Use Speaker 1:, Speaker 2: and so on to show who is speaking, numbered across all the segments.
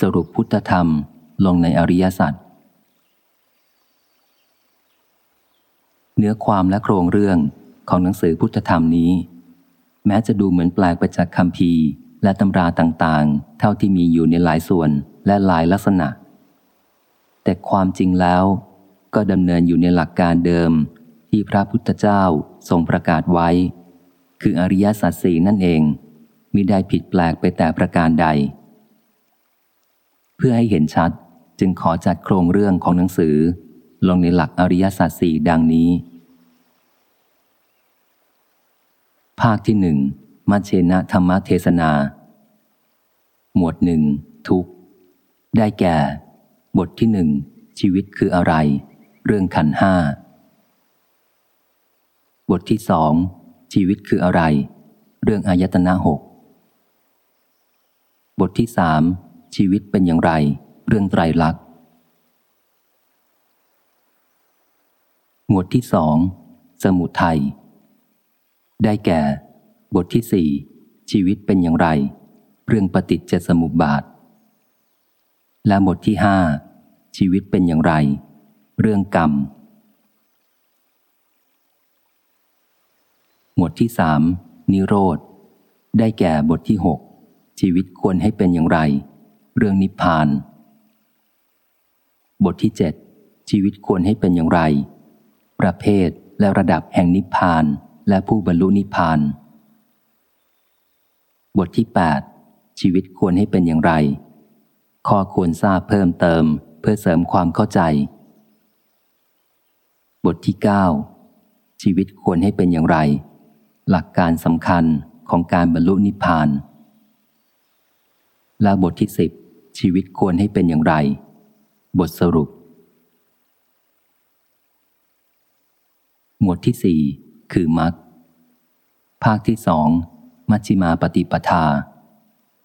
Speaker 1: สรุปพุทธธรรมลงในอริยสัจเนื้อความและโครงเรื่องของหนังสือพุทธธรรมนี้ แม้จะดูเหมือนแปลกไปจากคำพีและตำราต่างๆ เท่าที่มีอยู่ในหลายส่วนและหลายลักษณะ แต่ความจริงแล้วก็ดำเนินอยู่ในหลักการเดิมที่พระพุทธเจ้าทรงประกาศไว้ คืออริยสัจสีนั่นเองมิได้ผิดแปลกไปแต่ประการใด เพื่อให้เห็นชัดจึงขอจัดโครงเรื่องของหนังสือ ลงในหลักอริยสัจสี่ดังนี้ ภาคที่หนึ่งมัชเชนะธรรมเทศนา หมวดหนึ่งทุกได้แก่ บทที่หนึ่งชีวิตคืออะไร เรื่องขันห้า บทที่สองชีวิตคืออะไร เรื่องอายตนะหกบทที่สาม ชีวิตเป็นอย่างไร เรื่องไตรลักษณ์ หมวดที่สอง สมุทัย ได้แก่ บทที่สี่ชีวิตเป็นอย่างไร เรื่องปฏิจจสมุปบาท และบทที่ห้าชีวิตเป็นอย่างไร เรื่องกรรม หมวดที่สามนิโรธ ได้แก่บทที่หกชีวิตควรให้เป็นอย่างไร เรื่องนิพพาน บทที่เจ็ดชีวิตควรให้เป็นอย่างไร ประเภทและระดับแห่งนิพพานและผู้บรรลุนิพพาน บทที่ 8 ชีวิตควรให้เป็นอย่างไร ข้อควรทราบเพิ่มเติมเพื่อเสริมความเข้าใจ บทที่ 9 ชีวิตควรให้เป็นอย่างไร หลักการสำคัญของการบรรลุนิพพานและบทที่สิบ ชีวิตควรให้เป็นอย่างไร บทสรุป หมวดที่สี่คือมรรคภาคที่สองมัชฌิมาปฏิปทา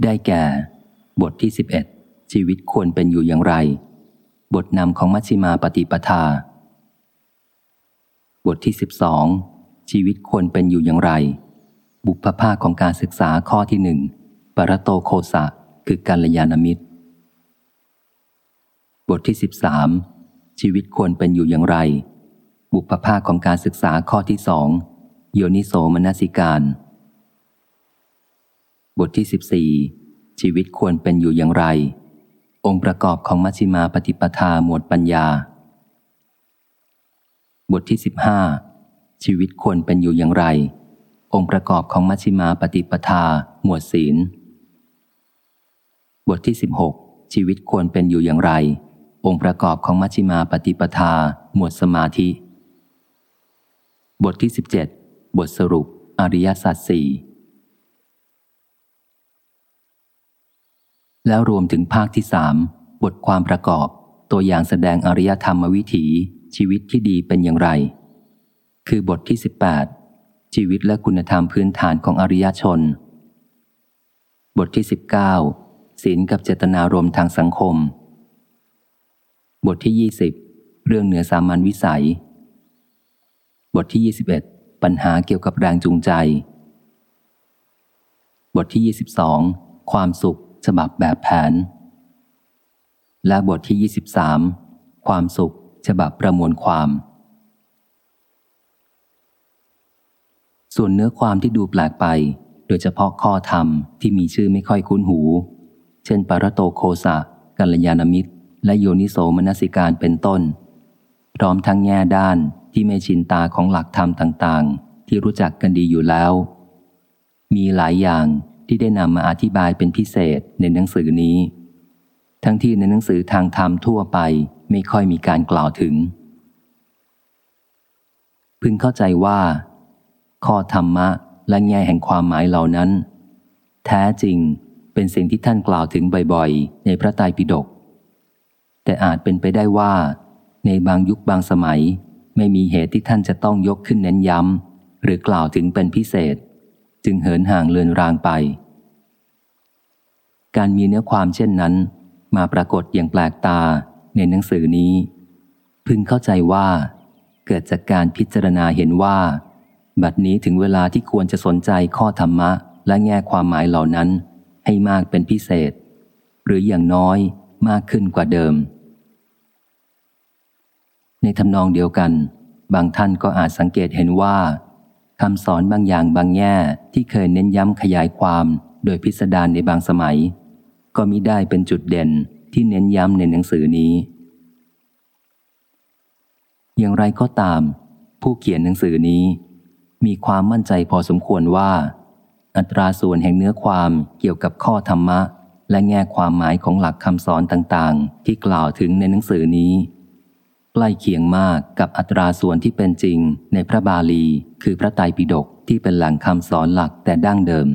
Speaker 1: ได้แก่ บทที่สิบเอ็ดชีวิตควรเป็นอยู่อย่างไร บทนำของมัชฌิมาปฏิปทา บทที่สิบสองชีวิตควรเป็นอยู่อย่างไร บุพภาคของการศึกษาข้อที่หนึ่งปรโตโคสะคือการยานมิตร บทที่สิบสามชีวิตควรเป็นอยู่อย่างไร บุพภาคของการศึกษาข้อที่สองโยนิโสมนสิการ บทที่สิบสี่ชีวิตควรเป็นอยู่อย่างไร องค์ประกอบของมัชฌิมาปฏิปทาหมวดปัญญา บทที่สิบห้าชีวิตควรเป็นอยู่อย่างไร องค์ประกอบของมัชฌิมาปฏิปทาหมวดศีล บทที่สิบหกชีวิตควรเป็นอยู่อย่างไร องค์ประกอบของมัชฌิมาปฏิปทา หมวดสมาธิ บทที่สิบเจ็ดบทสรุป อริยสัจสี่แล้วรวมถึงภาคที่สามบทความประกอบ ตัวอย่างแสดงอริยธรรมวิถี ชีวิตที่ดีเป็นอย่างไร คือบทที่ 18 ชีวิตและคุณธรรมพื้นฐานของอริยชน บทที่ 19 ศีลกับเจตนารมทางสังคม บทที่ 20 เรื่องเหนือสามัญวิสัย บทที่ 21 ปัญหาเกี่ยวกับแรงจูงใจ บทที่ 22 ความสุขฉบับแบบแผน และบทที่ 23 ความสุขฉบับประมวลความ ส่วนเนื้อความที่ดูแปลกไป โดยเฉพาะข้อธรรมที่มีชื่อไม่ค่อยคุ้นหู เช่น ปรโตโคสะกัลยาณมิตร และโยนิโสมนสิการเป็นต้น พร้อมทั้งแง่ด้านที่ไม่ชินตาของหลักธรรมต่างๆ ที่รู้จักกันดีอยู่แล้ว มีหลายอย่างที่ได้นำมาอธิบายเป็นพิเศษในหนังสือนี้ ทั้งที่ในหนังสือทางธรรมทั่วไปไม่ค่อยมีการกล่าวถึง พึงเข้าใจว่า ข้อธรรมะและแง่แห่งความหมายเหล่านั้น แท้จริงเป็นสิ่งที่ท่านกล่าวถึงบ่อยๆ ในพระไตรปิฎก แต่อาจเป็นไปได้ว่า ในบางยุคบางสมัย ไม่มีเหตุที่ท่านจะต้องยกขึ้นเน้นย้ำหรือกล่าวถึงเป็นพิเศษ จึงเหินห่างเลือนรางไป การมีเนื้อความเช่นนั้น มาปรากฏอย่างแปลกตาในหนังสือนี้ พึงเข้าใจว่า เกิดจากการพิจารณาเห็นว่า บัดนี้ถึงเวลาที่ควรจะสนใจข้อธรรมะ และแง่ความหมายเหล่านั้น ให้มากเป็นพิเศษ หรืออย่างน้อยมากขึ้นกว่าเดิม ในทำนองเดียวกัน บางท่านก็อาจสังเกตเห็นว่าคำสอนบางอย่างบางแง่ที่เคยเน้นย้ำขยายความโดยพิสดารในบางสมัย ก็มิได้เป็นจุดเด่นที่เน้นย้ำในหนังสือนี้ อย่างไรก็ตาม ผู้เขียนหนังสือนี้ มีความมั่นใจพอสมควรว่า อัตราส่วนแห่งเนื้อความเกี่ยวกับข้อธรรมะ และแง่ความหมายของหลักคำสอนต่างๆ ที่กล่าวถึงในหนังสือนี้ ล้เคียงมากกับอัตราส่วนที่เป็นจริงในพระบาลี คือพระไตรปิฎกที่เป็นแหล่งคำสอนหลักแต่ดั้งเดิม